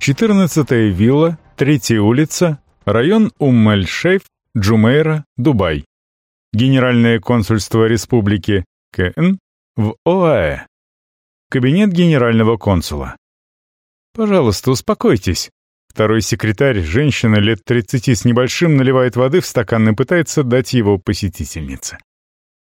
14-я вилла, 3 улица, район Уммель-Шейф, Джумейра, Дубай. Генеральное консульство Республики КН в ОАЭ. Кабинет генерального консула. Пожалуйста, успокойтесь. Второй секретарь, женщина лет 30 с небольшим, наливает воды в стакан и пытается дать его посетительнице.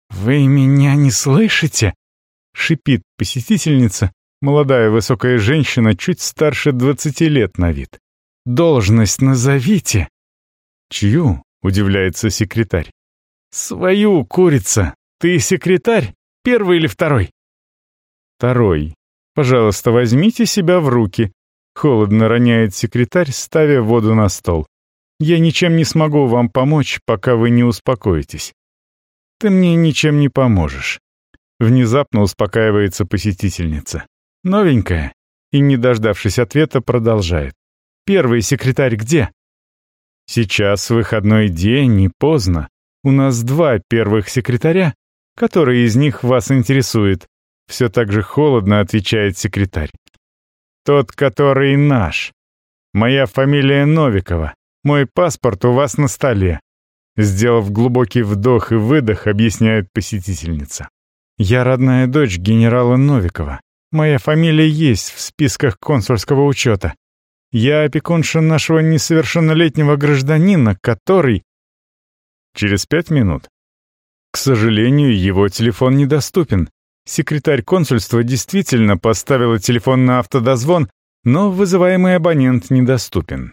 «Вы меня не слышите?» — шипит посетительница, молодая высокая женщина, чуть старше 20 лет на вид. «Должность назовите». «Чью?» — удивляется секретарь. «Свою, курица. Ты секретарь? Первый или второй?» «Второй. Пожалуйста, возьмите себя в руки», — холодно роняет секретарь, ставя воду на стол. «Я ничем не смогу вам помочь, пока вы не успокоитесь». «Ты мне ничем не поможешь». Внезапно успокаивается посетительница. Новенькая. И, не дождавшись ответа, продолжает. «Первый секретарь где?» «Сейчас выходной день, и поздно. У нас два первых секретаря. Который из них вас интересует?» Все так же холодно отвечает секретарь. «Тот, который наш. Моя фамилия Новикова. Мой паспорт у вас на столе». Сделав глубокий вдох и выдох, объясняет посетительница. «Я родная дочь генерала Новикова. Моя фамилия есть в списках консульского учета. Я опекунша нашего несовершеннолетнего гражданина, который...» Через пять минут. К сожалению, его телефон недоступен. Секретарь консульства действительно поставила телефон на автодозвон, но вызываемый абонент недоступен.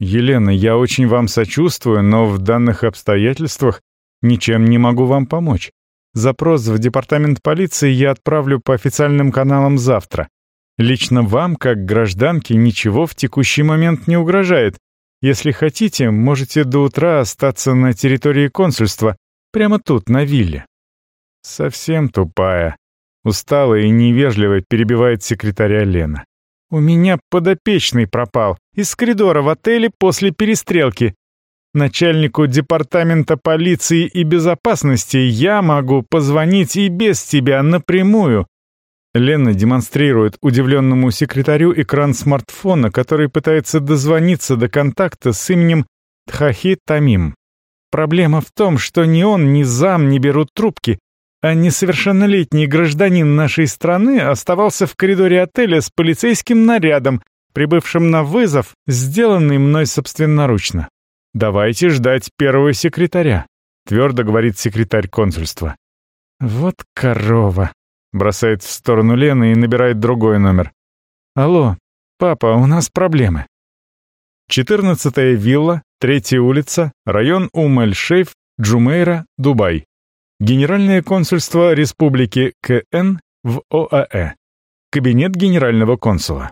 «Елена, я очень вам сочувствую, но в данных обстоятельствах ничем не могу вам помочь. Запрос в департамент полиции я отправлю по официальным каналам завтра. Лично вам, как гражданке, ничего в текущий момент не угрожает. Если хотите, можете до утра остаться на территории консульства, прямо тут, на вилле». Совсем тупая. Усталая и невежливо перебивает секретаря Лена. «У меня подопечный пропал. Из коридора в отеле после перестрелки. Начальнику департамента полиции и безопасности я могу позвонить и без тебя напрямую». Лена демонстрирует удивленному секретарю экран смартфона, который пытается дозвониться до контакта с именем Тхахи Тамим. Проблема в том, что ни он, ни зам не берут трубки, а несовершеннолетний гражданин нашей страны оставался в коридоре отеля с полицейским нарядом, прибывшим на вызов, сделанный мной собственноручно. «Давайте ждать первого секретаря», — твердо говорит секретарь консульства. «Вот корова», — бросает в сторону Лены и набирает другой номер. «Алло, папа, у нас проблемы». Четырнадцатая вилла, третья улица, район Умаль-Шейф, Джумейра, Дубай. Генеральное консульство Республики КН в ОАЭ. Кабинет генерального консула.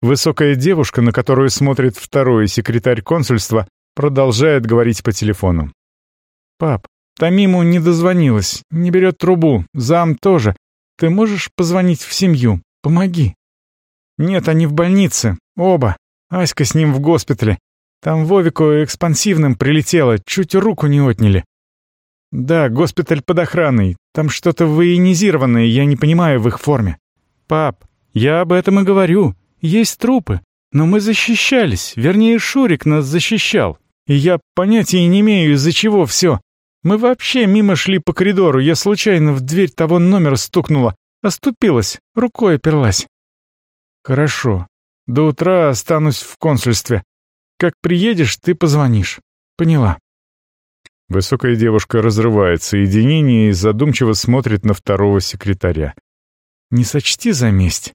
Высокая девушка, на которую смотрит второй секретарь консульства, продолжает говорить по телефону. «Пап, Тамиму не дозвонилась, не берет трубу, зам тоже. Ты можешь позвонить в семью? Помоги». «Нет, они в больнице, оба. Аська с ним в госпитале. Там Вовику экспансивным прилетело, чуть руку не отняли. «Да, госпиталь под охраной. Там что-то военизированное, я не понимаю в их форме». «Пап, я об этом и говорю. Есть трупы. Но мы защищались, вернее, Шурик нас защищал. И я понятия не имею, из-за чего все. Мы вообще мимо шли по коридору, я случайно в дверь того номера стукнула, оступилась, рукой оперлась». «Хорошо. До утра останусь в консульстве. Как приедешь, ты позвонишь. Поняла». Высокая девушка разрывает соединение и задумчиво смотрит на второго секретаря. «Не сочти за месть.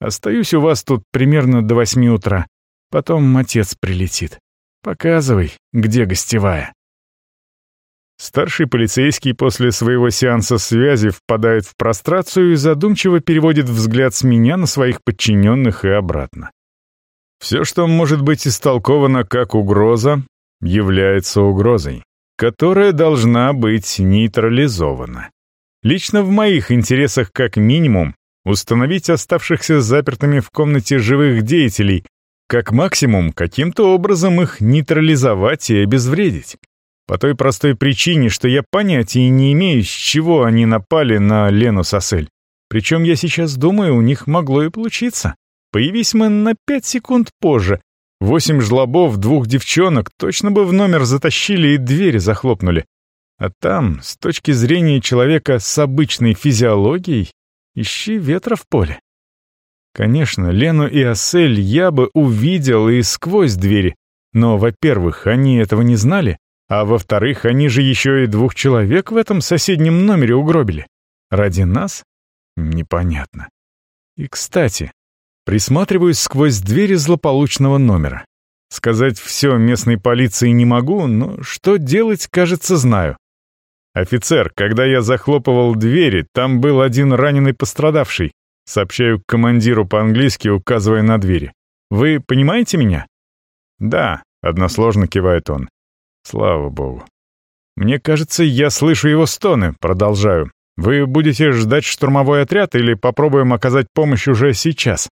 Остаюсь у вас тут примерно до восьми утра. Потом отец прилетит. Показывай, где гостевая». Старший полицейский после своего сеанса связи впадает в прострацию и задумчиво переводит взгляд с меня на своих подчиненных и обратно. Все, что может быть истолковано как угроза, является угрозой которая должна быть нейтрализована. Лично в моих интересах как минимум установить оставшихся запертыми в комнате живых деятелей, как максимум каким-то образом их нейтрализовать и обезвредить. По той простой причине, что я понятия не имею, с чего они напали на Лену Соссель. Причем я сейчас думаю, у них могло и получиться. Появись мы на пять секунд позже. Восемь жлобов, двух девчонок точно бы в номер затащили и двери захлопнули. А там, с точки зрения человека с обычной физиологией, ищи ветра в поле. Конечно, Лену и Асель я бы увидел и сквозь двери, но, во-первых, они этого не знали, а во-вторых, они же еще и двух человек в этом соседнем номере угробили. Ради нас? Непонятно. И, кстати, присматриваюсь сквозь двери злополучного номера. Сказать все местной полиции не могу, но что делать, кажется, знаю. «Офицер, когда я захлопывал двери, там был один раненый пострадавший. Сообщаю командиру по-английски, указывая на двери. Вы понимаете меня?» «Да», — односложно кивает он. «Слава богу». «Мне кажется, я слышу его стоны», — продолжаю. «Вы будете ждать штурмовой отряд или попробуем оказать помощь уже сейчас?»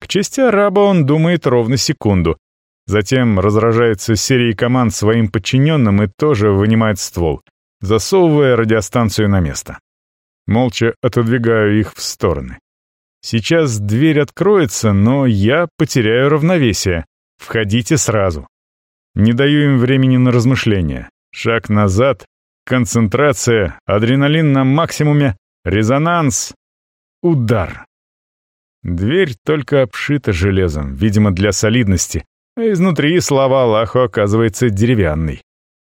К чести араба он думает ровно секунду. Затем разражается серией команд своим подчиненным и тоже вынимает ствол, засовывая радиостанцию на место. Молча отодвигаю их в стороны. Сейчас дверь откроется, но я потеряю равновесие. Входите сразу. Не даю им времени на размышления. Шаг назад, концентрация, адреналин на максимуме, резонанс, удар. Дверь только обшита железом, видимо, для солидности, а изнутри, слава Аллаху, оказывается деревянный.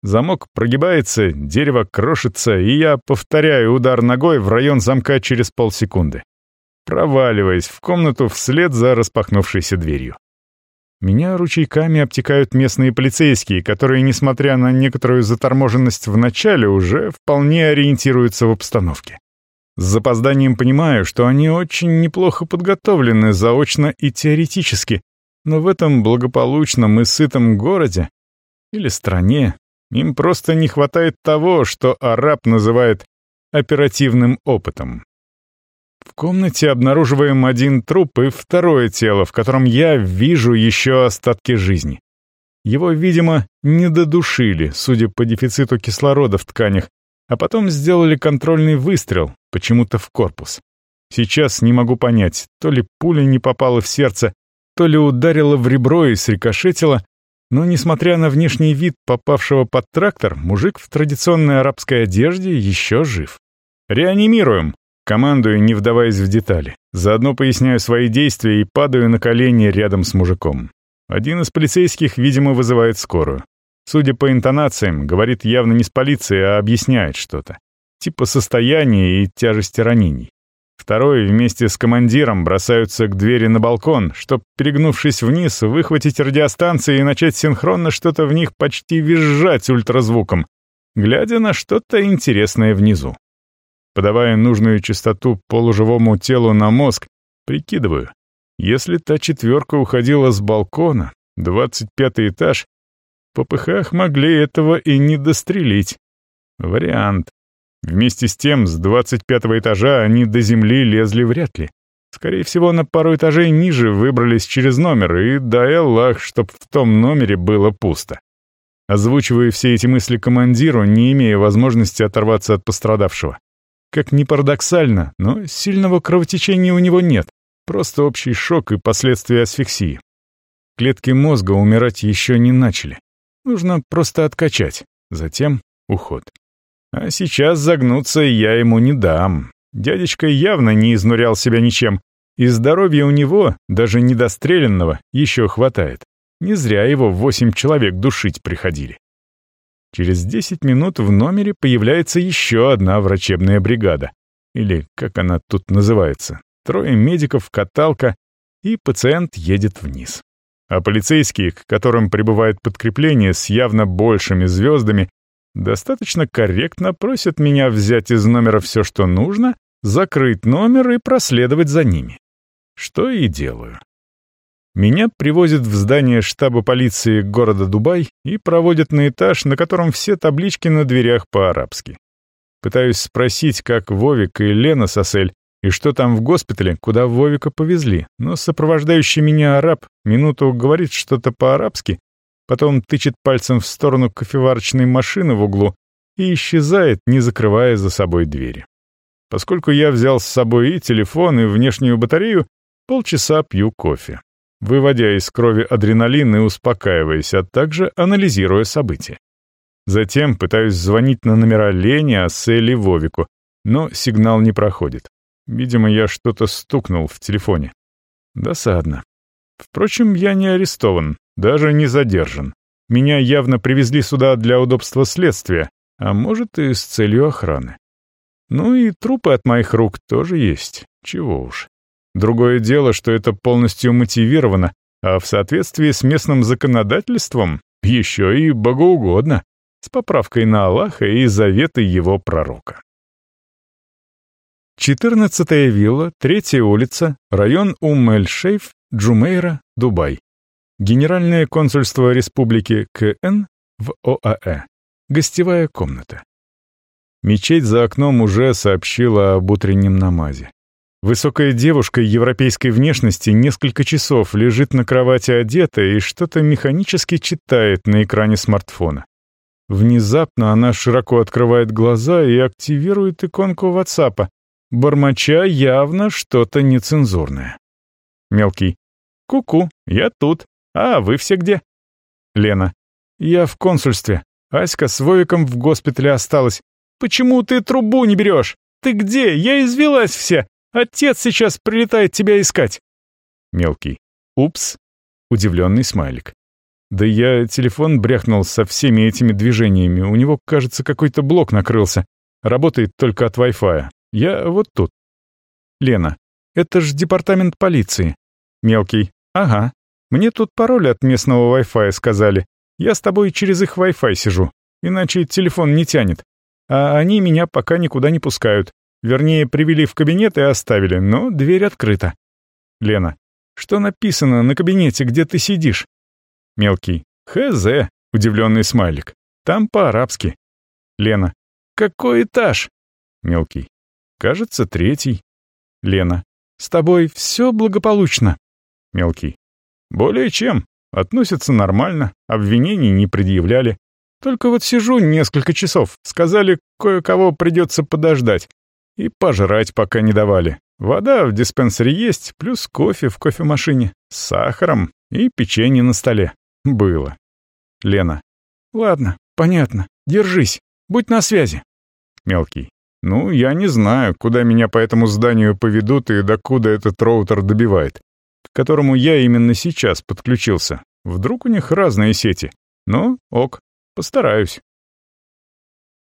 Замок прогибается, дерево крошится, и я повторяю удар ногой в район замка через полсекунды проваливаясь в комнату вслед за распахнувшейся дверью. Меня ручейками обтекают местные полицейские, которые, несмотря на некоторую заторможенность в начале, уже вполне ориентируются в обстановке. С запозданием понимаю, что они очень неплохо подготовлены заочно и теоретически, но в этом благополучном и сытом городе или стране им просто не хватает того, что араб называет оперативным опытом. В комнате обнаруживаем один труп и второе тело, в котором я вижу еще остатки жизни. Его, видимо, не додушили, судя по дефициту кислорода в тканях, а потом сделали контрольный выстрел, почему-то в корпус. Сейчас не могу понять, то ли пуля не попала в сердце, то ли ударила в ребро и срикошетила, но, несмотря на внешний вид попавшего под трактор, мужик в традиционной арабской одежде еще жив. «Реанимируем!» Командую, не вдаваясь в детали. Заодно поясняю свои действия и падаю на колени рядом с мужиком. Один из полицейских, видимо, вызывает скорую. Судя по интонациям, говорит явно не с полиции, а объясняет что-то. Типа состояния и тяжести ранений. Второй вместе с командиром бросаются к двери на балкон, чтоб, перегнувшись вниз, выхватить радиостанции и начать синхронно что-то в них почти визжать ультразвуком, глядя на что-то интересное внизу. Подавая нужную частоту полуживому телу на мозг, прикидываю, если та четверка уходила с балкона, двадцать пятый этаж, по пыхах могли этого и не дострелить. Вариант. Вместе с тем, с двадцать пятого этажа они до земли лезли вряд ли. Скорее всего, на пару этажей ниже выбрались через номер, и дай Аллах, чтоб в том номере было пусто. Озвучиваю все эти мысли командиру, не имея возможности оторваться от пострадавшего. Как ни парадоксально, но сильного кровотечения у него нет, просто общий шок и последствия асфиксии. Клетки мозга умирать еще не начали. Нужно просто откачать, затем уход. А сейчас загнуться я ему не дам. Дядечка явно не изнурял себя ничем, и здоровья у него, даже недостреленного, еще хватает. Не зря его восемь человек душить приходили. Через 10 минут в номере появляется еще одна врачебная бригада. Или как она тут называется. Трое медиков, каталка, и пациент едет вниз. А полицейские, к которым прибывает подкрепление с явно большими звездами, достаточно корректно просят меня взять из номера все, что нужно, закрыть номер и проследовать за ними. Что и делаю. Меня привозят в здание штаба полиции города Дубай и проводят на этаж, на котором все таблички на дверях по-арабски. Пытаюсь спросить, как Вовик и Лена Сосель, и что там в госпитале, куда Вовика повезли, но сопровождающий меня араб минуту говорит что-то по-арабски, потом тычет пальцем в сторону кофеварочной машины в углу и исчезает, не закрывая за собой двери. Поскольку я взял с собой и телефон, и внешнюю батарею, полчаса пью кофе, выводя из крови адреналин и успокаиваясь, а также анализируя события. Затем пытаюсь звонить на номера Лени, Ассель и Вовику, но сигнал не проходит. Видимо, я что-то стукнул в телефоне. Досадно. Впрочем, я не арестован, даже не задержан. Меня явно привезли сюда для удобства следствия, а может и с целью охраны. Ну и трупы от моих рук тоже есть, чего уж. Другое дело, что это полностью мотивировано, а в соответствии с местным законодательством еще и богоугодно, с поправкой на Аллаха и заветы его пророка. 14-я вилла, 3 улица, район Ум-эль-Шейф, Джумейра, Дубай. Генеральное консульство Республики КН в ОАЭ. Гостевая комната. Мечеть за окном уже сообщила об утреннем намазе. Высокая девушка европейской внешности несколько часов лежит на кровати одетая и что-то механически читает на экране смартфона. Внезапно она широко открывает глаза и активирует иконку WhatsApp, бормоча явно что-то нецензурное. Мелкий. «Ку-ку, я тут. А вы все где?» Лена. «Я в консульстве. Аська с Вовиком в госпитале осталась. Почему ты трубу не берешь? Ты где? Я извелась вся. Отец сейчас прилетает тебя искать». Мелкий. «Упс». Удивленный смайлик. «Да я телефон бряхнул со всеми этими движениями. У него, кажется, какой-то блок накрылся. Работает только от Wi-Fi. Я вот тут». Лена. «Это ж департамент полиции». Мелкий. «Ага. Мне тут пароль от местного Wi-Fi сказали. Я с тобой через их Wi-Fi сижу. Иначе телефон не тянет. А они меня пока никуда не пускают. Вернее, привели в кабинет и оставили, но дверь открыта». Лена. «Что написано на кабинете, где ты сидишь?» Мелкий. «ХЗ», удивленный смайлик. «Там по-арабски». Лена. «Какой этаж?» Мелкий. «Кажется, третий». Лена. «С тобой все благополучно?» Мелкий. «Более чем. Относятся нормально, обвинений не предъявляли. Только вот сижу несколько часов, сказали, кое-кого придется подождать. И пожрать пока не давали. Вода в диспенсере есть, плюс кофе в кофемашине, с сахаром и печенье на столе. Было. Лена. Ладно, понятно. Держись. Будь на связи. Мелкий. Ну, я не знаю, куда меня по этому зданию поведут и докуда этот роутер добивает, к которому я именно сейчас подключился. Вдруг у них разные сети. Но ок, постараюсь.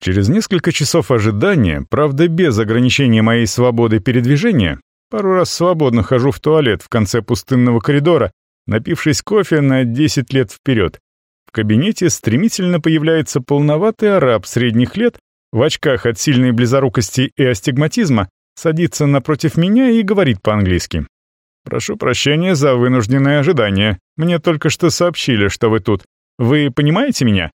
Через несколько часов ожидания, правда без ограничения моей свободы передвижения, пару раз свободно хожу в туалет в конце пустынного коридора, напившись кофе на 10 лет вперед. В кабинете стремительно появляется полноватый араб средних лет, в очках от сильной близорукости и астигматизма, садится напротив меня и говорит по-английски. «Прошу прощения за вынужденное ожидание. Мне только что сообщили, что вы тут. Вы понимаете меня?»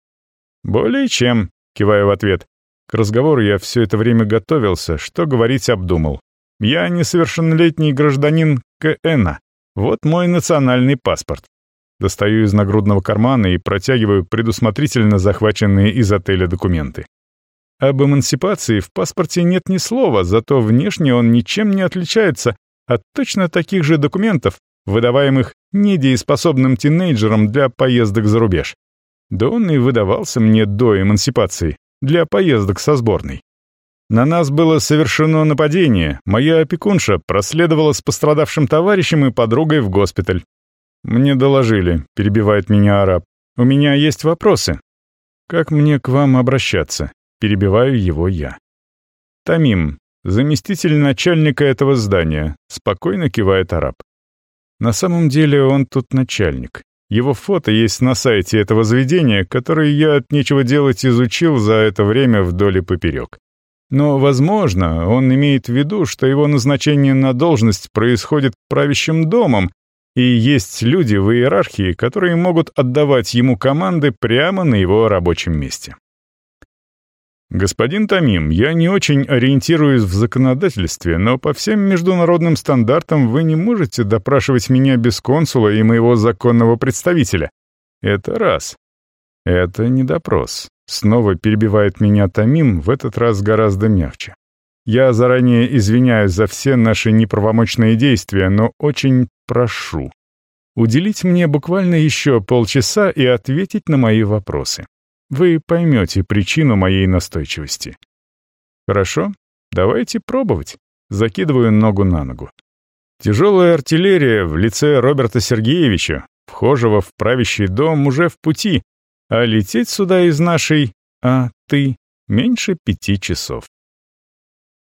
«Более чем», — киваю в ответ. К разговору я все это время готовился, что говорить обдумал. «Я несовершеннолетний гражданин КНа. Вот мой национальный паспорт. Достаю из нагрудного кармана и протягиваю предусмотрительно захваченные из отеля документы. Об эмансипации в паспорте нет ни слова, зато внешне он ничем не отличается от точно таких же документов, выдаваемых недееспособным тинейджерам для поездок за рубеж. Да он и выдавался мне до эмансипации, для поездок со сборной. На нас было совершено нападение, моя опекунша проследовала с пострадавшим товарищем и подругой в госпиталь. «Мне доложили», — перебивает меня араб. «У меня есть вопросы. Как мне к вам обращаться?» — перебиваю его я. «Тамим, заместитель начальника этого здания», — спокойно кивает араб. На самом деле он тут начальник. Его фото есть на сайте этого заведения, который я от нечего делать изучил за это время вдоль и поперек. Но, возможно, он имеет в виду, что его назначение на должность происходит правящим домом, и есть люди в иерархии, которые могут отдавать ему команды прямо на его рабочем месте. «Господин Тамим, я не очень ориентируюсь в законодательстве, но по всем международным стандартам вы не можете допрашивать меня без консула и моего законного представителя. Это раз. Это не допрос. Снова перебивает меня Тамим, в этот раз гораздо мягче. Я заранее извиняюсь за все наши неправомочные действия, но очень прошу уделить мне буквально еще полчаса и ответить на мои вопросы. Вы поймете причину моей настойчивости. Хорошо, давайте пробовать. Закидываю ногу на ногу. Тяжелая артиллерия в лице Роберта Сергеевича, вхожего в правящий дом, уже в пути, а лететь сюда из нашей «а ты» меньше пяти часов.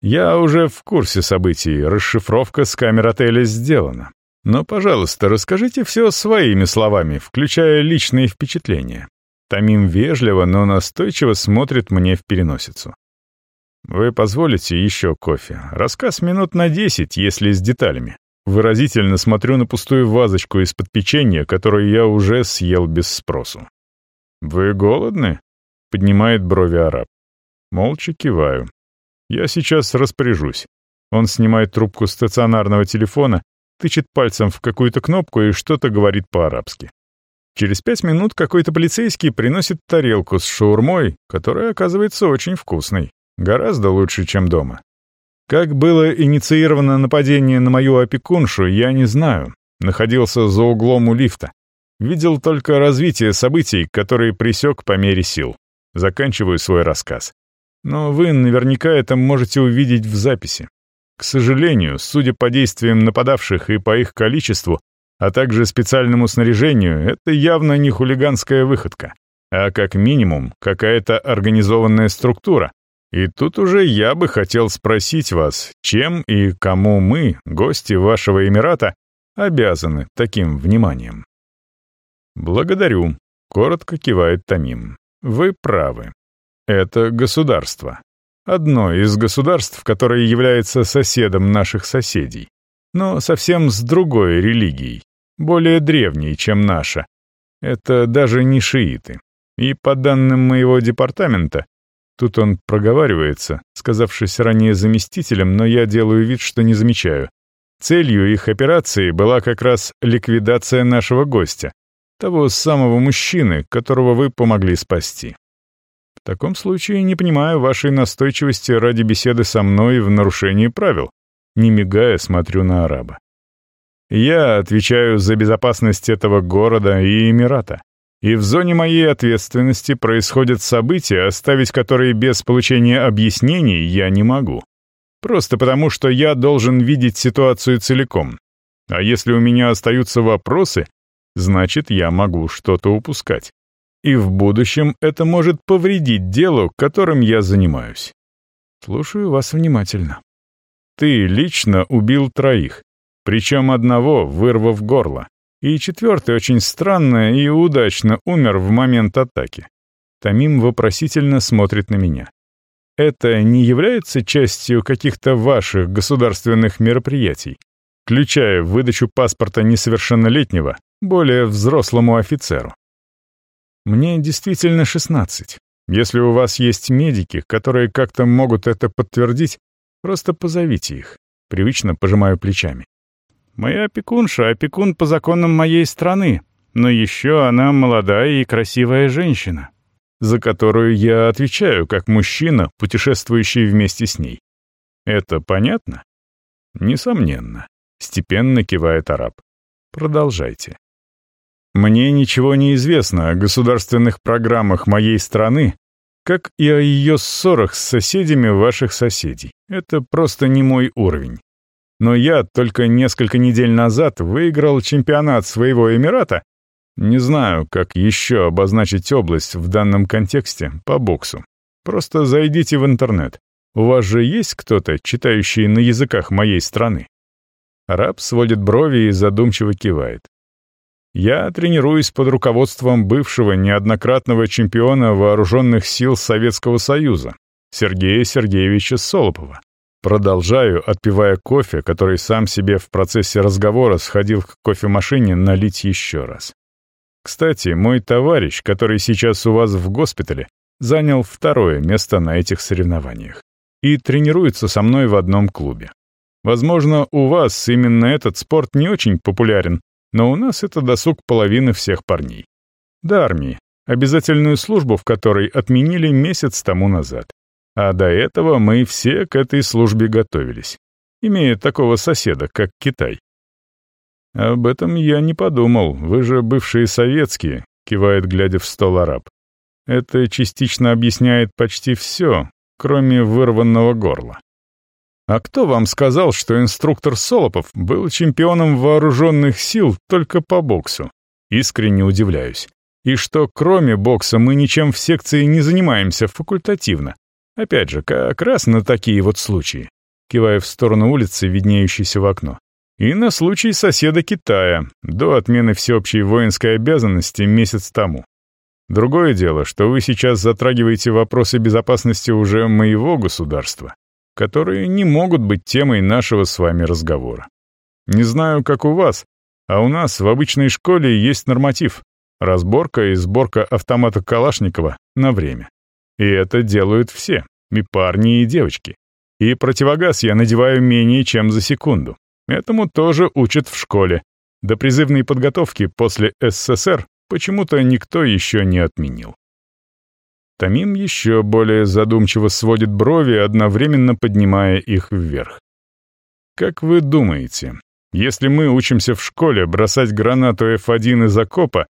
Я уже в курсе событий, расшифровка с камер отеля сделана. Но, пожалуйста, расскажите все своими словами, включая личные впечатления. Тамим вежливо, но настойчиво смотрит мне в переносицу. Вы позволите еще кофе? Рассказ минут на десять, если с деталями. Выразительно смотрю на пустую вазочку из-под печенья, которую я уже съел без спросу. «Вы голодны?» — поднимает брови араб. Молча киваю. Я сейчас распоряжусь. Он снимает трубку стационарного телефона, тычет пальцем в какую-то кнопку и что-то говорит по-арабски. Через пять минут какой-то полицейский приносит тарелку с шаурмой, которая оказывается очень вкусной. Гораздо лучше, чем дома. Как было инициировано нападение на мою опекуншу, я не знаю. Находился за углом у лифта. Видел только развитие событий, которые пресек по мере сил. Заканчиваю свой рассказ. Но вы наверняка это можете увидеть в записи. К сожалению, судя по действиям нападавших и по их количеству, а также специальному снаряжению, это явно не хулиганская выходка, а как минимум какая-то организованная структура. И тут уже я бы хотел спросить вас, чем и кому мы, гости вашего Эмирата, обязаны таким вниманием. «Благодарю», — коротко кивает Тамим. «Вы правы. Это государство. Одно из государств, которое является соседом наших соседей, но совсем с другой религией, более древней, чем наша. Это даже не шииты. И по данным моего департамента, тут он проговаривается, сказавшись ранее заместителем, но я делаю вид, что не замечаю, целью их операции была как раз ликвидация нашего гостя, того самого мужчины, которого вы помогли спасти. В таком случае не понимаю вашей настойчивости ради беседы со мной в нарушении правил. Не мигая, смотрю на араба. Я отвечаю за безопасность этого города и Эмирата. И в зоне моей ответственности происходят события, оставить которые без получения объяснений я не могу. Просто потому, что я должен видеть ситуацию целиком. А если у меня остаются вопросы, значит, я могу что-то упускать и в будущем это может повредить делу, которым я занимаюсь. Слушаю вас внимательно. Ты лично убил троих, причем одного вырвав горло, и четвертый очень странно и удачно умер в момент атаки. Тамим вопросительно смотрит на меня. Это не является частью каких-то ваших государственных мероприятий, включая выдачу паспорта несовершеннолетнего, более взрослому офицеру. Мне действительно 16. Если у вас есть медики, которые как-то могут это подтвердить, просто позовите их. Привычно пожимаю плечами. Моя опекунша — опекун по законам моей страны, но еще она молодая и красивая женщина, за которую я отвечаю как мужчина, путешествующий вместе с ней. Это понятно? Несомненно. Степенно кивает араб. Продолжайте. Мне ничего не известно о государственных программах моей страны, как и о ее ссорах с соседями ваших соседей. Это просто не мой уровень. Но я только несколько недель назад выиграл чемпионат своего Эмирата. Не знаю, как еще обозначить область в данном контексте по боксу. Просто зайдите в интернет. У вас же есть кто-то, читающий на языках моей страны?» Араб сводит брови и задумчиво кивает. Я тренируюсь под руководством бывшего неоднократного чемпиона вооруженных сил Советского Союза, Сергея Сергеевича Солопова. Продолжаю, отпивая кофе, который сам себе в процессе разговора сходил к кофемашине налить еще раз. Кстати, мой товарищ, который сейчас у вас в госпитале, занял второе место на этих соревнованиях и тренируется со мной в одном клубе. Возможно, у вас именно этот спорт не очень популярен, но у нас это досуг половины всех парней. До армии, обязательную службу в которой отменили месяц тому назад. А до этого мы все к этой службе готовились, имея такого соседа, как Китай. «Об этом я не подумал, вы же бывшие советские», — кивает, глядя в стол араб. «Это частично объясняет почти все, кроме вырванного горла. А кто вам сказал, что инструктор Солопов был чемпионом вооруженных сил только по боксу? Искренне удивляюсь. И что кроме бокса мы ничем в секции не занимаемся факультативно. Опять же, как раз на такие вот случаи. Кивая в сторону улицы, виднеющейся в окно. И на случай соседа Китая, до отмены всеобщей воинской обязанности месяц тому. Другое дело, что вы сейчас затрагиваете вопросы безопасности уже моего государства, которые не могут быть темой нашего с вами разговора. Не знаю, как у вас, а у нас в обычной школе есть норматив — разборка и сборка автомата Калашникова на время. И это делают все, и парни, и девочки. И противогаз я надеваю менее чем за секунду. Этому тоже учат в школе. До призывной подготовки после СССР почему-то никто еще не отменил. Тамим еще более задумчиво сводит брови, одновременно поднимая их вверх. Как вы думаете, если мы учимся в школе бросать гранату F1 из окопа,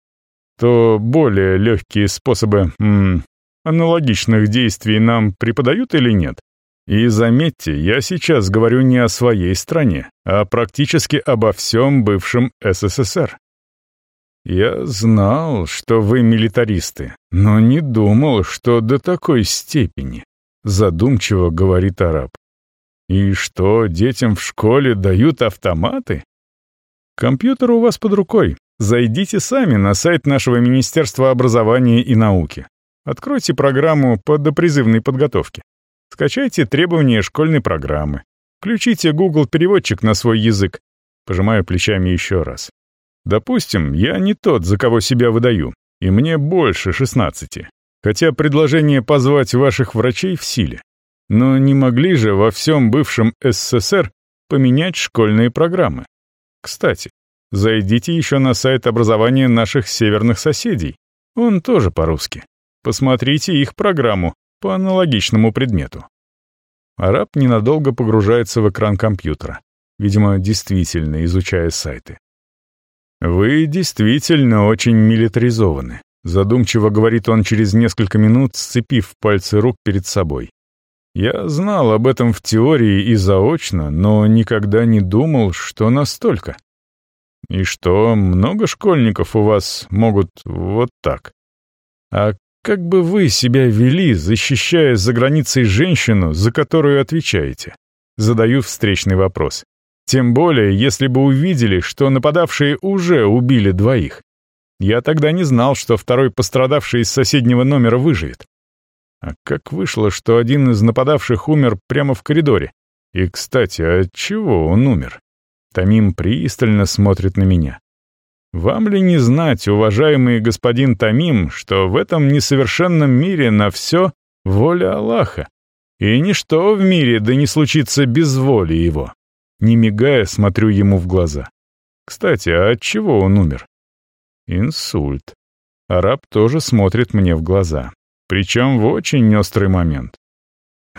то более легкие способы м, аналогичных действий нам преподают или нет? И заметьте, я сейчас говорю не о своей стране, а практически обо всем бывшем СССР. Я знал, что вы милитаристы, но не думал, что до такой степени, задумчиво говорит араб. И что, детям в школе дают автоматы? Компьютер у вас под рукой. Зайдите сами на сайт нашего Министерства образования и науки. Откройте программу по допризывной подготовке. Скачайте требования школьной программы. Включите Google переводчик на свой язык. Пожимаю плечами еще раз. Допустим, я не тот, за кого себя выдаю, и мне больше 16. Хотя предложение позвать ваших врачей в силе. Но не могли же во всем бывшем СССР поменять школьные программы. Кстати, зайдите еще на сайт образования наших северных соседей. Он тоже по-русски. Посмотрите их программу, по аналогичному предмету. Араб ненадолго погружается в экран компьютера, видимо, действительно изучая сайты. «Вы действительно очень милитаризованы», — задумчиво говорит он через несколько минут, сцепив пальцы рук перед собой. «Я знал об этом в теории и заочно, но никогда не думал, что настолько. И что, много школьников у вас могут вот так? А как бы вы себя вели, защищая за границей женщину, за которую отвечаете? Задаю встречный вопрос. Тем более, если бы увидели, что нападавшие уже убили двоих. Я тогда не знал, что второй пострадавший из соседнего номера выживет. А как вышло, что один из нападавших умер прямо в коридоре? И, кстати, от чего он умер? Тамим пристально смотрит на меня. Вам ли не знать, уважаемый господин Тамим, что в этом несовершенном мире на все воля Аллаха, и ничто в мире да не случится без воли его? Не мигая, смотрю ему в глаза. Кстати, а от чего он умер? Инсульт. Араб тоже смотрит мне в глаза. Причем в очень острый момент.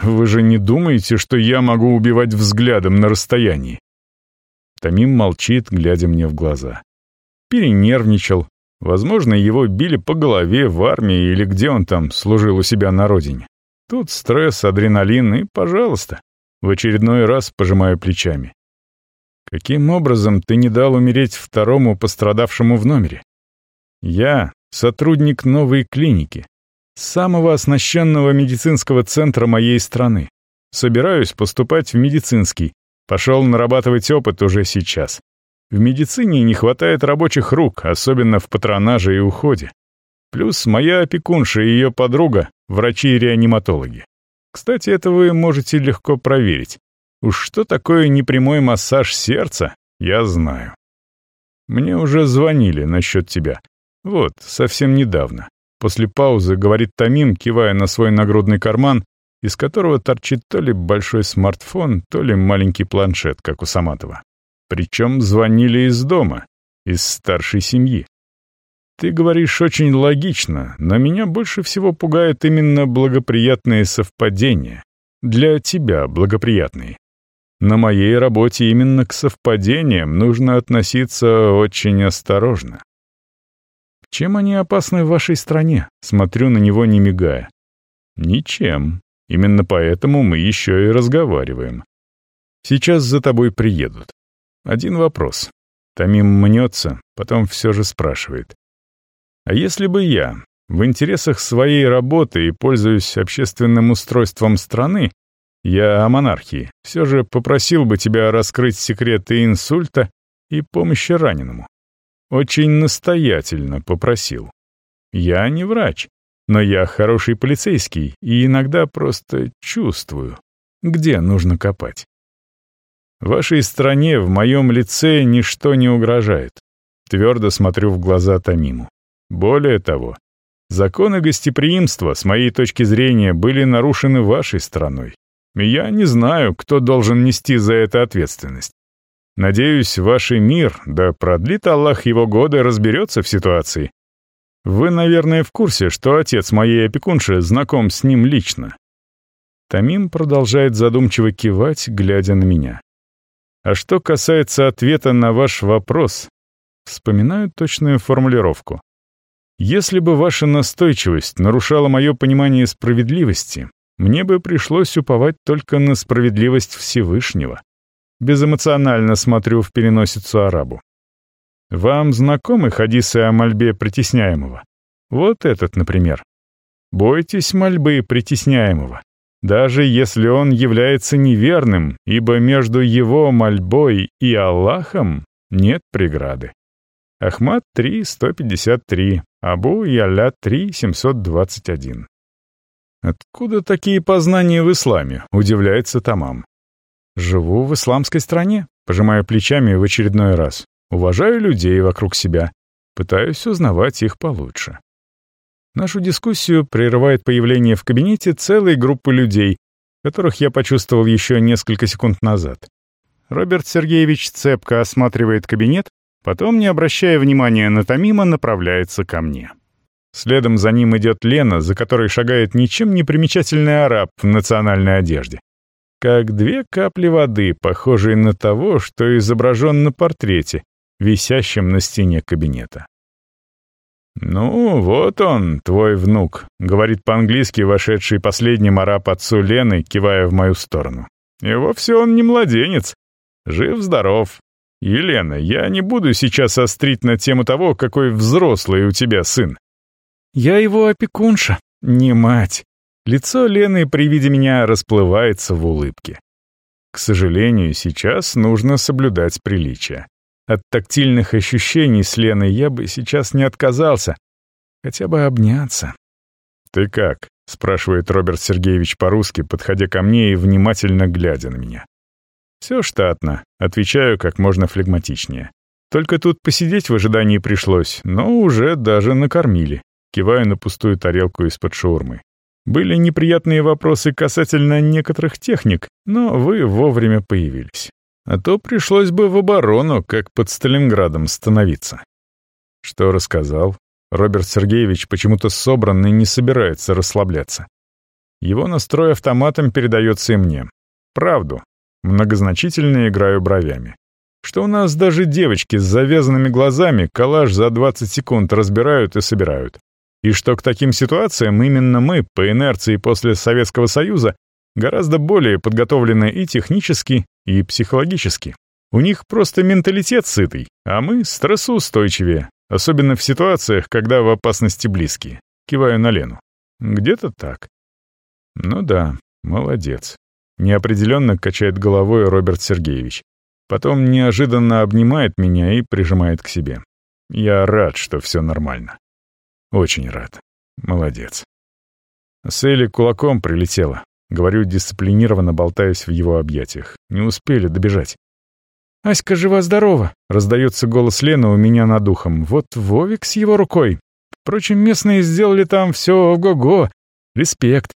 Вы же не думаете, что я могу убивать взглядом на расстоянии? Тамим молчит, глядя мне в глаза перенервничал. Возможно, его били по голове в армии или где он там служил у себя на родине. Тут стресс, адреналин и, пожалуйста, в очередной раз пожимаю плечами. Каким образом ты не дал умереть второму пострадавшему в номере? Я — сотрудник новой клиники, самого оснащенного медицинского центра моей страны. Собираюсь поступать в медицинский, пошел нарабатывать опыт уже сейчас. В медицине не хватает рабочих рук, особенно в патронаже и уходе. Плюс моя опекунша и ее подруга — врачи-реаниматологи. Кстати, это вы можете легко проверить. Уж что такое непрямой массаж сердца, я знаю. Мне уже звонили насчет тебя. Вот, совсем недавно. После паузы говорит Тамим, кивая на свой нагрудный карман, из которого торчит то ли большой смартфон, то ли маленький планшет, как у Саматова. Причем звонили из дома, из старшей семьи. Ты говоришь очень логично, но меня больше всего пугают именно благоприятные совпадения. Для тебя благоприятные. На моей работе именно к совпадениям нужно относиться очень осторожно. Чем они опасны в вашей стране? Смотрю на него, не мигая. Ничем. Именно поэтому мы еще и разговариваем. Сейчас за тобой приедут. Один вопрос. Тамим мнется, потом все же спрашивает. А если бы я, в интересах своей работы и пользуясь общественным устройством страны, я о монархии, все же попросил бы тебя раскрыть секреты инсульта и помощи раненому. Очень настоятельно попросил. Я не врач, но я хороший полицейский и иногда просто чувствую, где нужно копать. Вашей стране в моем лице ничто не угрожает. Твердо смотрю в глаза Тамиму. Более того, законы гостеприимства, с моей точки зрения, были нарушены вашей страной. я не знаю, кто должен нести за это ответственность. Надеюсь, ваш мир, да продлит Аллах его годы, разберется в ситуации. Вы, наверное, в курсе, что отец моей опекунши знаком с ним лично. Тамим продолжает задумчиво кивать, глядя на меня. А что касается ответа на ваш вопрос, вспоминаю точную формулировку. Если бы ваша настойчивость нарушала мое понимание справедливости, мне бы пришлось уповать только на справедливость Всевышнего. Безэмоционально смотрю в переносицу арабу. Вам знакомы хадисы о мольбе притесняемого? Вот этот, например. Бойтесь мольбы притесняемого, даже если он является неверным, ибо между его мольбой и Аллахом нет преграды. Ахмад 3, 153, Абу Яля 3, 721. Откуда такие познания в исламе, удивляется Тамам. Живу в исламской стране, пожимаю плечами в очередной раз. Уважаю людей вокруг себя, пытаюсь узнавать их получше. Нашу дискуссию прерывает появление в кабинете целой группы людей, которых я почувствовал еще несколько секунд назад. Роберт Сергеевич цепко осматривает кабинет, Потом, не обращая внимания на Томима, направляется ко мне. Следом за ним идет Лена, за которой шагает ничем не примечательный араб в национальной одежде. Как две капли воды, похожие на того, что изображен на портрете, висящем на стене кабинета. «Ну, вот он, твой внук», — говорит по-английски вошедший последним араб отцу Лены, кивая в мою сторону. «И вовсе он не младенец. Жив-здоров, «Елена, я не буду сейчас острить на тему того, какой взрослый у тебя сын». «Я его опекунша, не мать». Лицо Лены при виде меня расплывается в улыбке. К сожалению, сейчас нужно соблюдать приличие. От тактильных ощущений с Леной я бы сейчас не отказался. Хотя бы обняться. «Ты как?» — спрашивает Роберт Сергеевич по-русски, подходя ко мне и внимательно глядя на меня. «Все штатно», — отвечаю как можно флегматичнее. Только тут посидеть в ожидании пришлось, но уже даже накормили. Киваю на пустую тарелку из-под шаурмы. Были неприятные вопросы касательно некоторых техник, но вы вовремя появились. А то пришлось бы в оборону, как под Сталинградом, становиться. Что рассказал? Роберт Сергеевич почему-то собран и не собирается расслабляться. Его настрой автоматом передается и мне. Правду, Многозначительно играю бровями. Что у нас даже девочки с завязанными глазами коллаж за 20 секунд разбирают и собирают. И что к таким ситуациям именно мы, по инерции после Советского Союза, гораздо более подготовлены и технически, и психологически. У них просто менталитет сытый, а мы стрессоустойчивее, особенно в ситуациях, когда в опасности близкие. Киваю на Лену. Где-то так. Ну да, молодец. Неопределенно качает головой Роберт Сергеевич. Потом неожиданно обнимает меня и прижимает к себе. Я рад, что все нормально. Очень рад. Молодец. Селли кулаком прилетела. Говорю, дисциплинированно болтаясь в его объятиях. Не успели добежать. «Аська жива-здорова!» — раздается голос Лены у меня над ухом. «Вот Вовик с его рукой. Впрочем, местные сделали там все ого-го. Респект.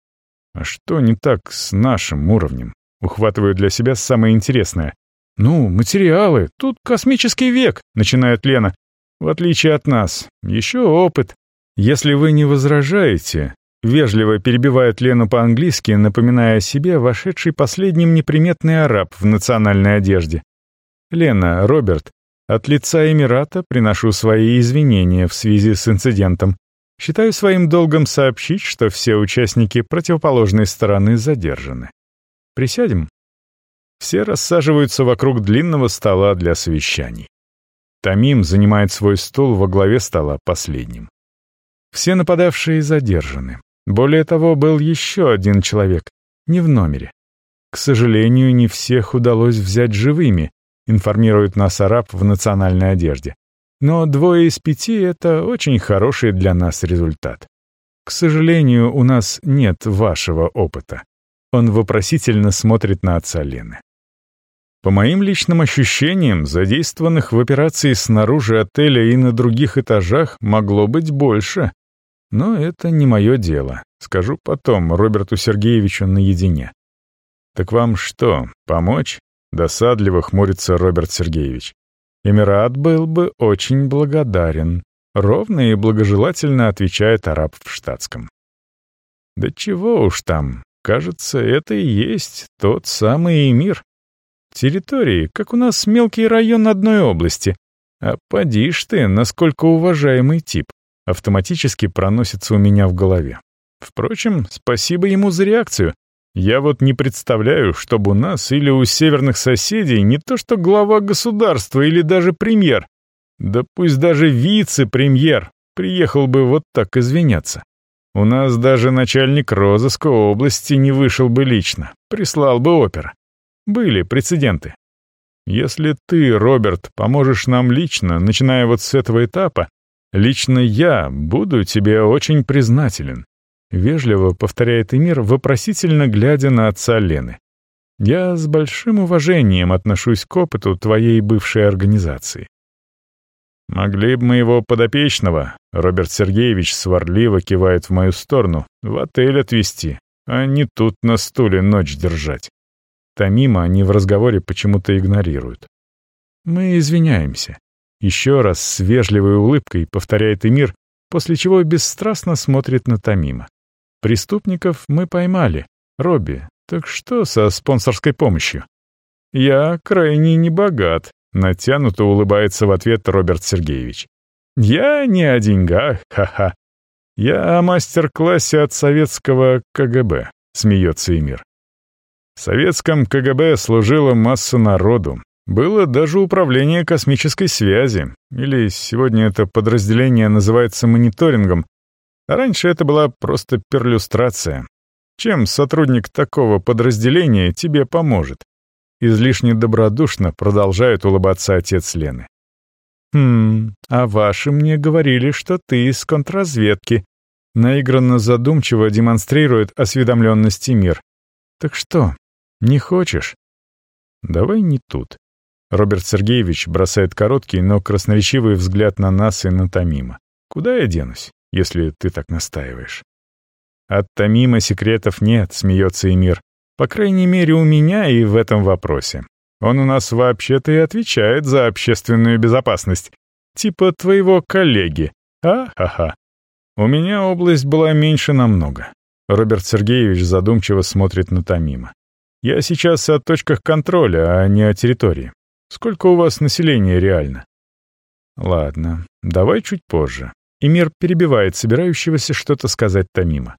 А что не так с нашим уровнем? Ухватываю для себя самое интересное. «Ну, материалы. Тут космический век», — начинает Лена. В отличие от нас, еще опыт. Если вы не возражаете, вежливо перебивает Лену по-английски, напоминая о себе вошедший последним неприметный араб в национальной одежде. Лена, Роберт, от лица Эмирата приношу свои извинения в связи с инцидентом. Считаю своим долгом сообщить, что все участники противоположной стороны задержаны. Присядем? Все рассаживаются вокруг длинного стола для совещаний. Тамим занимает свой стул во главе стола последним. Все нападавшие задержаны. Более того, был еще один человек, не в номере. К сожалению, не всех удалось взять живыми, информирует нас араб в национальной одежде. Но двое из пяти — это очень хороший для нас результат. К сожалению, у нас нет вашего опыта. Он вопросительно смотрит на отца Лены. По моим личным ощущениям, задействованных в операции снаружи отеля и на других этажах могло быть больше. Но это не мое дело. Скажу потом Роберту Сергеевичу наедине. «Так вам что, помочь?» — досадливо хмурится Роберт Сергеевич. «Эмират был бы очень благодарен», — ровно и благожелательно отвечает араб в штатском. «Да чего уж там, кажется, это и есть тот самый эмир, территории, как у нас мелкий район одной области. А поди ж ты, насколько уважаемый тип, автоматически проносится у меня в голове. Впрочем, спасибо ему за реакцию. Я вот не представляю, чтобы у нас или у северных соседей не то что глава государства или даже премьер, да пусть даже вице-премьер приехал бы вот так извиняться. У нас даже начальник розыска области не вышел бы лично, прислал бы опера. Были прецеденты. Если ты, Роберт, поможешь нам лично, начиная вот с этого этапа, лично я буду тебе очень признателен. Вежливо повторяет Эмир, вопросительно глядя на отца Лены. Я с большим уважением отношусь к опыту твоей бывшей организации. Могли бы моего подопечного, Роберт Сергеевич сварливо кивает в мою сторону, в отель отвезти, а не тут на стуле ночь держать. Тамима они в разговоре почему-то игнорируют. «Мы извиняемся». Еще раз с вежливой улыбкой повторяет Эмир, после чего бесстрастно смотрит на Тамима. «Преступников мы поймали. Робби, так что со спонсорской помощью?» «Я крайне небогат», — натянуто улыбается в ответ Роберт Сергеевич. «Я не о деньгах, ха-ха. Я о мастер-классе от советского КГБ», — смеется Эмир. В советском КГБ служила масса народу. Было даже управление космической связи, или сегодня это подразделение называется мониторингом, а раньше это была просто перлюстрация. Чем сотрудник такого подразделения тебе поможет? Излишне добродушно продолжает улыбаться отец Лены. «Хм, а ваши мне говорили, что ты из контрразведки», наигранно задумчиво демонстрирует осведомленность мир. «Так что, не хочешь? Давай не тут. Роберт Сергеевич бросает короткий, но красноречивый взгляд на нас и на Томима. Куда я денусь, если ты так настаиваешь? От Томима секретов нет, смеется Эмир. По крайней мере, у меня и в этом вопросе. Он у нас вообще-то и отвечает за общественную безопасность. Типа твоего коллеги. А-ха-ха. У меня область была меньше намного. Роберт Сергеевич задумчиво смотрит на Томима. Я сейчас о точках контроля, а не о территории. Сколько у вас населения реально? Ладно, давай чуть позже. Эмир перебивает собирающегося что-то сказать Томима.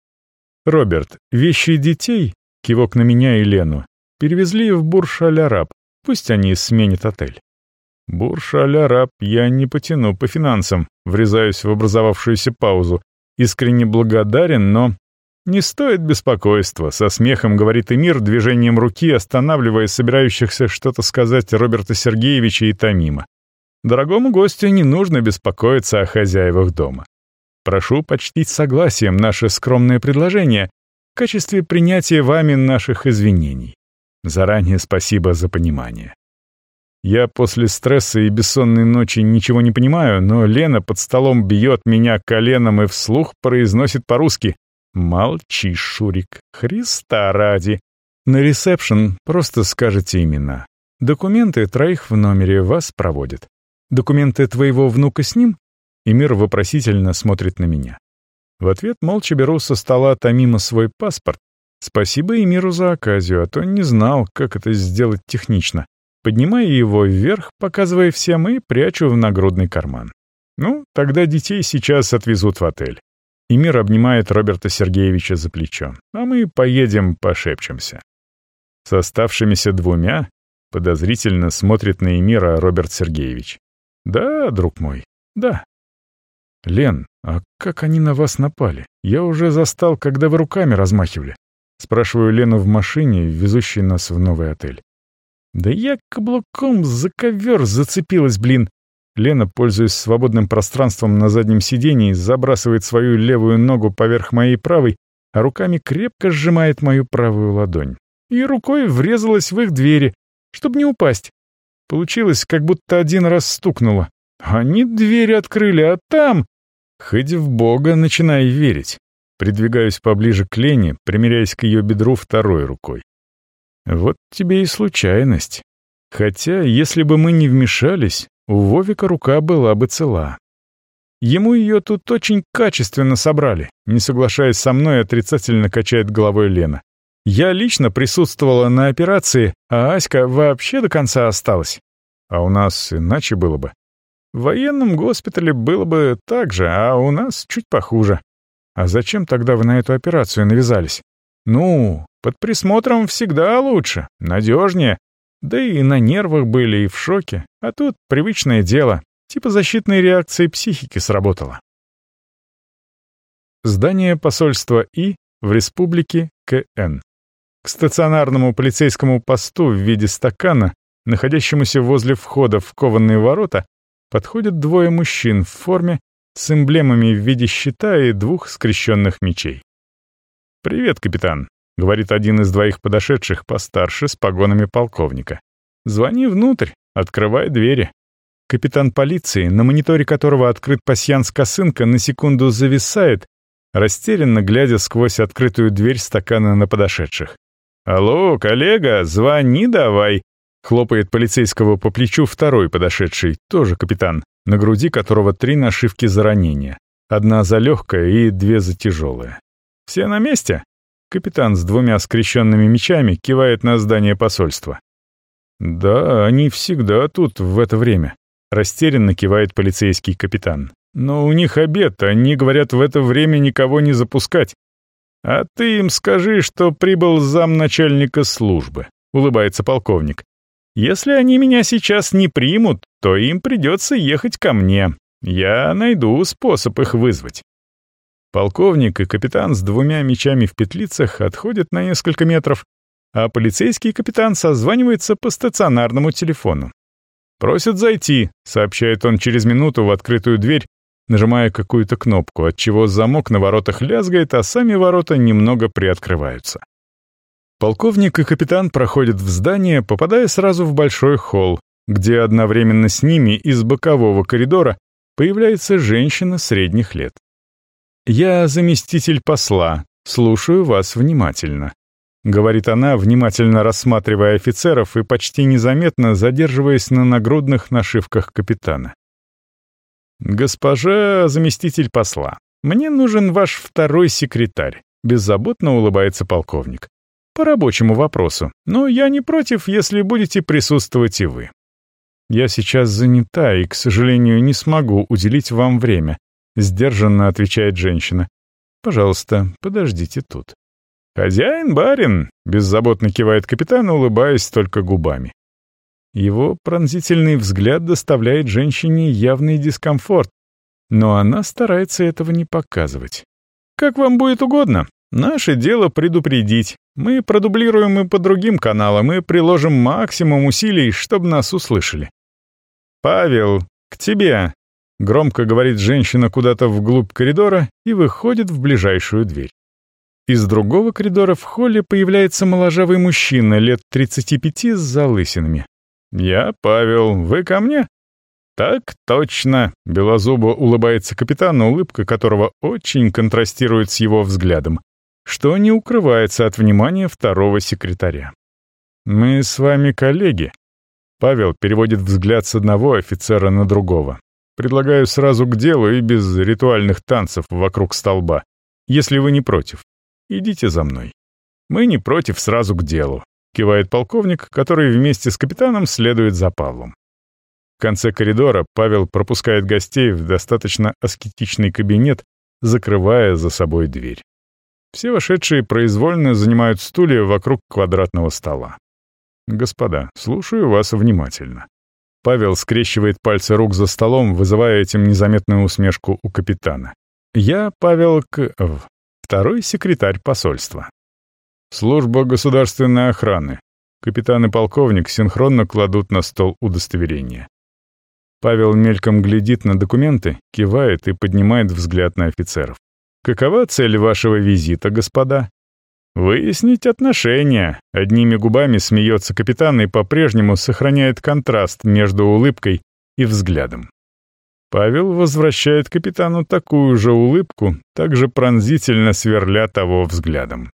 Роберт, вещи детей, кивок на меня и Лену, перевезли в Бурж-Аль-Араб. Пусть они сменят отель. Бурж-Аль-Араб я не потяну по финансам, врезаюсь в образовавшуюся паузу. Искренне благодарен, но «Не стоит беспокойства», — со смехом говорит Эмир, движением руки останавливая собирающихся что-то сказать Роберта Сергеевича и Тамима. «Дорогому гостю не нужно беспокоиться о хозяевах дома. Прошу почтить согласием наше скромное предложение в качестве принятия вами наших извинений. Заранее спасибо за понимание». Я после стресса и бессонной ночи ничего не понимаю, но Лена под столом бьет меня коленом и вслух произносит по-русски Молчи, Шурик, Христа ради. На ресепшн просто скажите имена. Документы троих в номере вас проводят. Документы твоего внука с ним?» Эмир вопросительно смотрит на меня. В ответ молча беру со стола Томима свой паспорт. Спасибо Эмиру за оказию, а то не знал, как это сделать технично. Поднимаю его вверх, показывая всем, и прячу в нагрудный карман. Ну, тогда детей сейчас отвезут в отель. Эмир обнимает Роберта Сергеевича за плечо, а мы поедем пошепчемся. С оставшимися двумя подозрительно смотрит на Эмира Роберт Сергеевич. «Да, друг мой, да». «Лен, а как они на вас напали? Я уже застал, когда вы руками размахивали». Спрашиваю Лену в машине, везущей нас в новый отель. «Да я каблуком за ковер зацепилась, блин!» Лена, пользуясь свободным пространством на заднем сидении, забрасывает свою левую ногу поверх моей правой, а руками крепко сжимает мою правую ладонь. И рукой врезалась в их двери, чтобы не упасть. Получилось, как будто один раз стукнуло. Они двери открыли, а там... Хоть в Бога начинай верить. Придвигаюсь поближе к Лене, примеряясь к ее бедру второй рукой. Вот тебе и случайность. Хотя, если бы мы не вмешались, у Вовика рука была бы цела. Ему ее тут очень качественно собрали, не соглашаясь со мной, отрицательно качает головой Лена. Я лично присутствовала на операции, а Аська вообще до конца осталась. А у нас иначе было бы. В военном госпитале было бы так же, а у нас чуть похуже. А зачем тогда вы на эту операцию навязались? Ну, под присмотром всегда лучше, надежнее. Да и на нервах были, и в шоке. А тут привычное дело, типа защитной реакции психики сработало. Здание посольства И в республике КН. К стационарному полицейскому посту в виде стакана, находящемуся возле входа в кованые ворота, подходят двое мужчин в форме с эмблемами в виде щита и двух скрещенных мечей. «Привет, капитан», — говорит один из двоих подошедших постарше с погонами полковника. «Звони внутрь, открывай двери». Капитан полиции, на мониторе которого открыт пасьянс косынка, на секунду зависает, растерянно глядя сквозь открытую дверь стакана на подошедших. «Алло, коллега, звони давай!» Хлопает полицейского по плечу второй подошедший, тоже капитан, на груди которого три нашивки за ранение. Одна за легкое и две за тяжелое. «Все на месте?» Капитан с двумя скрещенными мечами кивает на здание посольства. «Да, они всегда тут в это время», — растерянно кивает полицейский капитан. «Но у них обед, они говорят в это время никого не запускать. «А ты им скажи, что прибыл замначальника службы», — улыбается полковник. «Если они меня сейчас не примут, то им придется ехать ко мне. Я найду способ их вызвать». Полковник и капитан с двумя мечами в петлицах отходят на несколько метров, а полицейский капитан созванивается по стационарному телефону. «Просят зайти», — сообщает он через минуту в открытую дверь, нажимая какую-то кнопку, отчего замок на воротах лязгает, а сами ворота немного приоткрываются. Полковник и капитан проходят в здание, попадая сразу в большой холл, где одновременно с ними из бокового коридора появляется женщина средних лет. «Я заместитель посла, слушаю вас внимательно», — говорит она, внимательно рассматривая офицеров и почти незаметно задерживаясь на нагрудных нашивках капитана. «Госпожа заместитель посла, мне нужен ваш второй секретарь», — беззаботно улыбается полковник. «По рабочему вопросу, но я не против, если будете присутствовать и вы. Я сейчас занята и, к сожалению, не смогу уделить вам время», — сдержанно отвечает женщина. «Пожалуйста, подождите тут». «Хозяин, барин», — беззаботно кивает капитан, улыбаясь только губами. Его пронзительный взгляд доставляет женщине явный дискомфорт, но она старается этого не показывать. «Как вам будет угодно. Наше дело предупредить. Мы продублируем и по другим каналам и приложим максимум усилий, чтобы нас услышали». «Павел, к тебе!» — громко говорит женщина куда-то вглубь коридора и выходит в ближайшую дверь. Из другого коридора в холле появляется моложавый мужчина лет 35 с залысинами. «Я Павел, вы ко мне?» «Так точно», — белозубо улыбается капитан, улыбка которого очень контрастирует с его взглядом, что не укрывается от внимания второго секретаря. «Мы с вами коллеги». Павел переводит взгляд с одного офицера на другого. Предлагаю сразу к делу и без ритуальных танцев вокруг столба. Если вы не против, идите за мной. Мы не против, сразу к делу, кивает полковник, который вместе с капитаном следует за Павлом. В конце коридора Павел пропускает гостей в достаточно аскетичный кабинет, закрывая за собой дверь. Все вошедшие произвольно занимают стулья вокруг квадратного стола. «Господа, слушаю вас внимательно». Павел скрещивает пальцы рук за столом, вызывая этим незаметную усмешку у капитана. «Я Павел К. второй секретарь посольства». «Служба государственной охраны». Капитан и полковник синхронно кладут на стол удостоверение. Павел мельком глядит на документы, кивает и поднимает взгляд на офицеров. «Какова цель вашего визита, господа?» «Выяснить отношения», — одними губами смеется капитан и по-прежнему сохраняет контраст между улыбкой и взглядом. Павел возвращает капитану такую же улыбку, также пронзительно сверля того взглядом.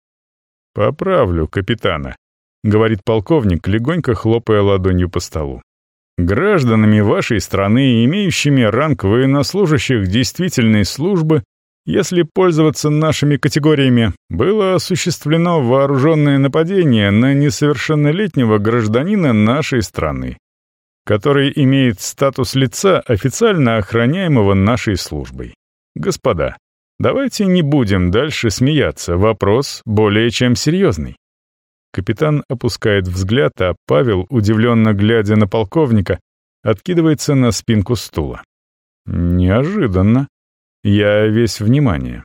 «Поправлю капитана», — говорит полковник, легонько хлопая ладонью по столу. «Гражданами вашей страны, имеющими ранг военнослужащих действительной службы, если пользоваться нашими категориями, было осуществлено вооруженное нападение на несовершеннолетнего гражданина нашей страны, который имеет статус лица, официально охраняемого нашей службой. Господа, давайте не будем дальше смеяться, вопрос более чем серьезный. Капитан опускает взгляд, а Павел, удивленно глядя на полковника, откидывается на спинку стула. Неожиданно. Я весь внимание.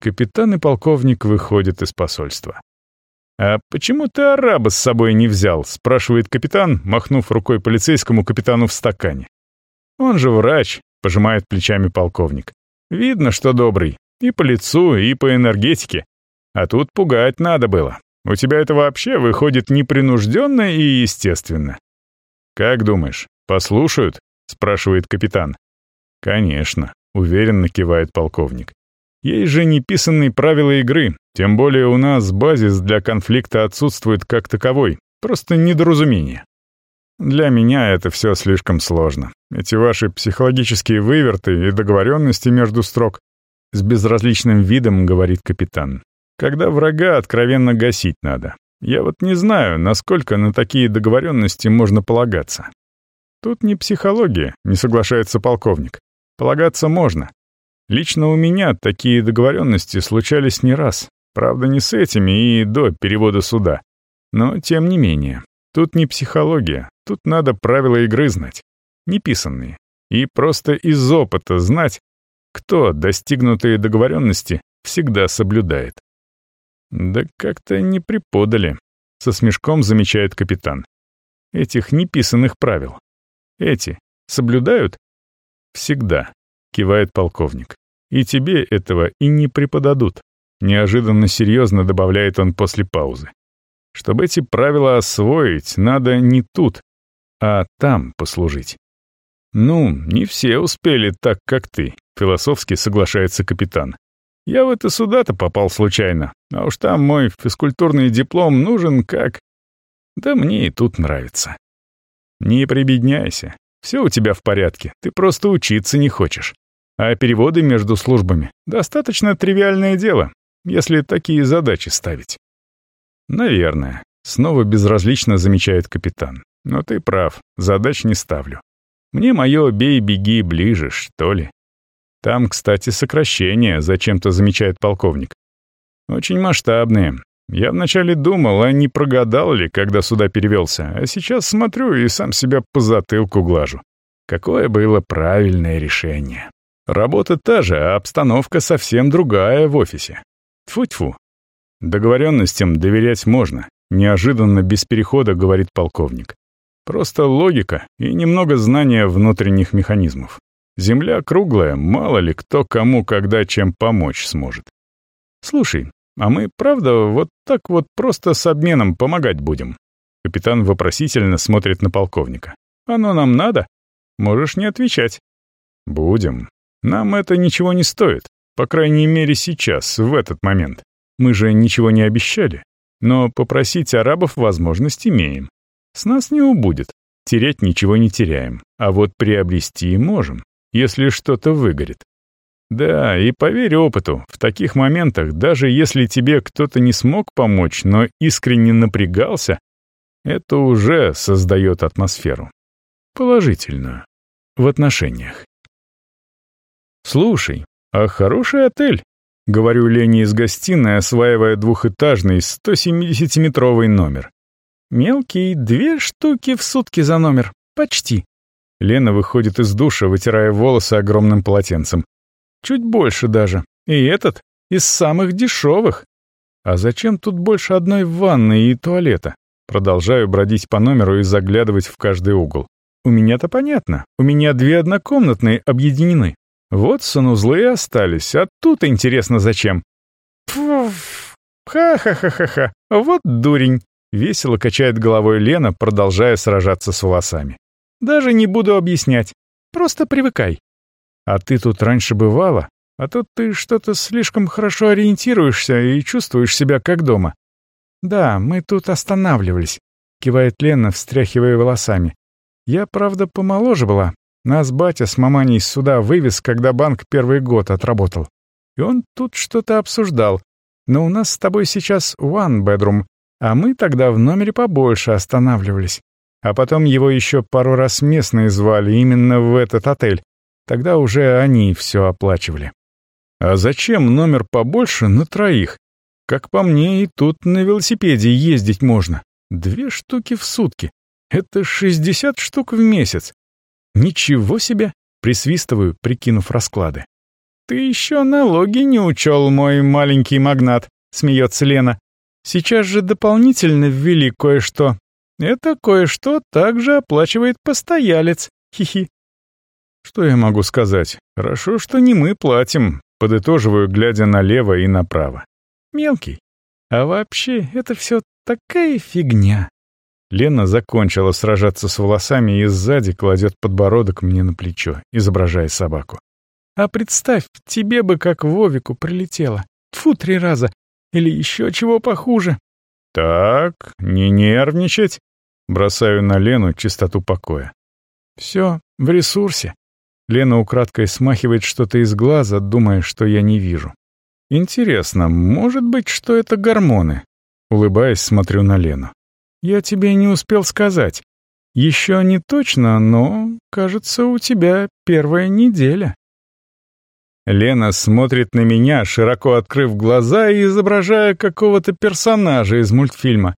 Капитан и полковник выходят из посольства. «А почему ты араба с собой не взял?» — спрашивает капитан, махнув рукой полицейскому капитану в стакане. «Он же врач», — пожимает плечами полковник. «Видно, что добрый. И по лицу, и по энергетике. А тут пугать надо было. У тебя это вообще выходит непринужденно и естественно». «Как думаешь, послушают?» — спрашивает капитан. «Конечно. Уверенно кивает полковник. Есть же неписанные правила игры, тем более у нас базис для конфликта отсутствует как таковой, просто недоразумение. Для меня это все слишком сложно. Эти ваши психологические выверты и договоренности между строк. С безразличным видом говорит капитан. Когда врага откровенно гасить надо. Я вот не знаю, насколько на такие договоренности можно полагаться. Тут не психология, не соглашается полковник. Полагаться можно. Лично у меня такие договоренности случались не раз. Правда, не с этими и до перевода суда. Но, тем не менее, тут не психология, тут надо правила игры знать. Неписанные. И просто из опыта знать, кто достигнутые договоренности всегда соблюдает. «Да как-то не преподали», — со смешком замечает капитан. «Этих неписанных правил. Эти соблюдают «Всегда», — кивает полковник. «И тебе этого и не преподадут», — неожиданно серьезно добавляет он после паузы. «Чтобы эти правила освоить, надо не тут, а там послужить». «Ну, не все успели так, как ты», — философски соглашается капитан. «Я в это суда-то попал случайно, а уж там мой физкультурный диплом нужен как...» «Да мне и тут нравится». «Не прибедняйся. Все у тебя в порядке, ты просто учиться не хочешь. А переводы между службами — достаточно тривиальное дело, если такие задачи ставить. Наверное. Снова безразлично замечает капитан. Но ты прав, задач не ставлю. Мне мое «бей-беги» ближе, что ли. Там, кстати, сокращение, зачем-то замечает полковник. Очень масштабные, я вначале думал, а не прогадал ли, когда сюда перевелся, а сейчас смотрю и сам себя по затылку глажу. Какое было правильное решение. Работа та же, а обстановка совсем другая в офисе. Тьфу-тьфу. Договоренностям доверять можно, неожиданно без перехода говорит полковник. Просто логика и немного знания внутренних механизмов. Земля круглая, мало ли кто кому когда чем помочь сможет. Слушай, а мы, правда, вот так вот просто с обменом помогать будем?» Капитан вопросительно смотрит на полковника. «Оно нам надо? Можешь не отвечать». «Будем. Нам это ничего не стоит. По крайней мере, сейчас, в этот момент. Мы же ничего не обещали. Но попросить арабов возможность имеем. С нас не убудет. Терять ничего не теряем, а вот приобрести можем, если что-то выгорит. Да, и поверь опыту, в таких моментах, даже если тебе кто-то не смог помочь, но искренне напрягался, это уже создает атмосферу. Положительную. В отношениях. «Слушай, а хороший отель?» — говорю Лене из гостиной, осваивая двухэтажный 170-метровый номер. «Мелкий, две штуки в сутки за номер. Почти». Лена выходит из душа, вытирая волосы огромным полотенцем. Чуть больше даже. И этот из самых дешевых. А зачем тут больше одной ванны и туалета? Продолжаю бродить по номеру и заглядывать в каждый угол. У меня-то понятно. У меня две однокомнатные объединены. Вот санузлы остались, а тут интересно зачем. Пф, ха-ха-ха-ха-ха, вот дурень. Весело качает головой Лена, продолжая сражаться с волосами. Даже не буду объяснять. Просто привыкай. А ты тут раньше бывала? А тут ты что-то слишком хорошо ориентируешься и чувствуешь себя как дома. Да, мы тут останавливались, кивает Лена, встряхивая волосами. Я, правда, помоложе была. Нас батя с маманей сюда вывез, когда банк первый год отработал. И он тут что-то обсуждал. Но у нас с тобой сейчас one bedroom, а мы тогда в номере побольше останавливались. А потом его еще пару раз местные звали именно в этот отель. Тогда уже они все оплачивали. А зачем номер побольше на троих? Как по мне, и тут на велосипеде ездить можно. Две штуки в сутки. Это шестьдесят штук в месяц. Ничего себе! Присвистываю, прикинув расклады. «Ты еще налоги не учел, мой маленький магнат», — смеется Лена. Сейчас же дополнительно ввели кое-что. Это кое-что также оплачивает постоялец. Хи-хи. Что я могу сказать? Хорошо, что не мы платим, подытоживаю, глядя налево и направо. Мелкий. А вообще, это все такая фигня. Лена закончила сражаться с волосами и сзади кладет подбородок мне на плечо, изображая собаку. А представь, тебе бы как Вовику прилетело. Тфу, три раза. Или еще чего похуже. Так, не нервничать. Бросаю на Лену чистоту покоя. Все, в ресурсе. Лена украдкой смахивает что-то из глаза, думая, что я не вижу. Интересно, может быть, что это гормоны? Улыбаясь, смотрю на Лену. Я тебе не успел сказать. Еще не точно, но, кажется, у тебя первая неделя. Лена смотрит на меня, широко открыв глаза и изображая какого-то персонажа из мультфильма.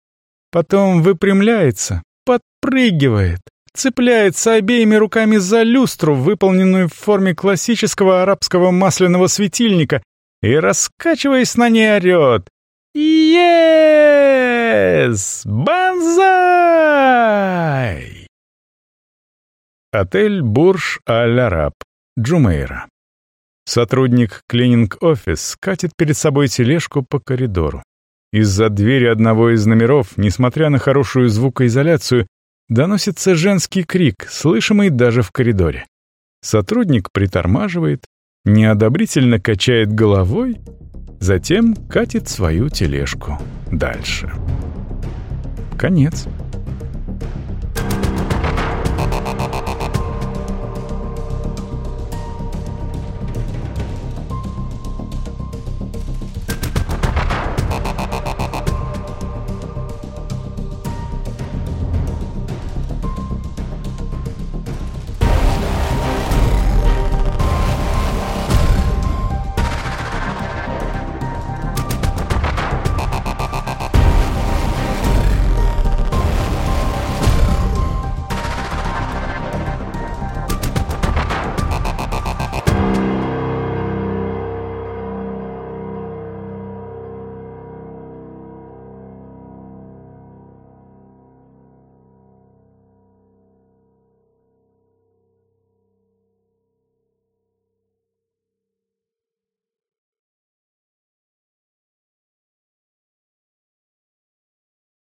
Потом выпрямляется, подпрыгивает, цепляется обеими руками за люстру, выполненную в форме классического арабского масляного светильника, и, раскачиваясь на ней, орет «Ес! Бонзай!» Отель «Бурж Аль-Араб», Джумейра. Сотрудник клининг-офис катит перед собой тележку по коридору. Из-за двери одного из номеров, несмотря на хорошую звукоизоляцию, доносится женский крик, слышимый даже в коридоре. Сотрудник притормаживает, неодобрительно качает головой, затем катит свою тележку дальше. Конец.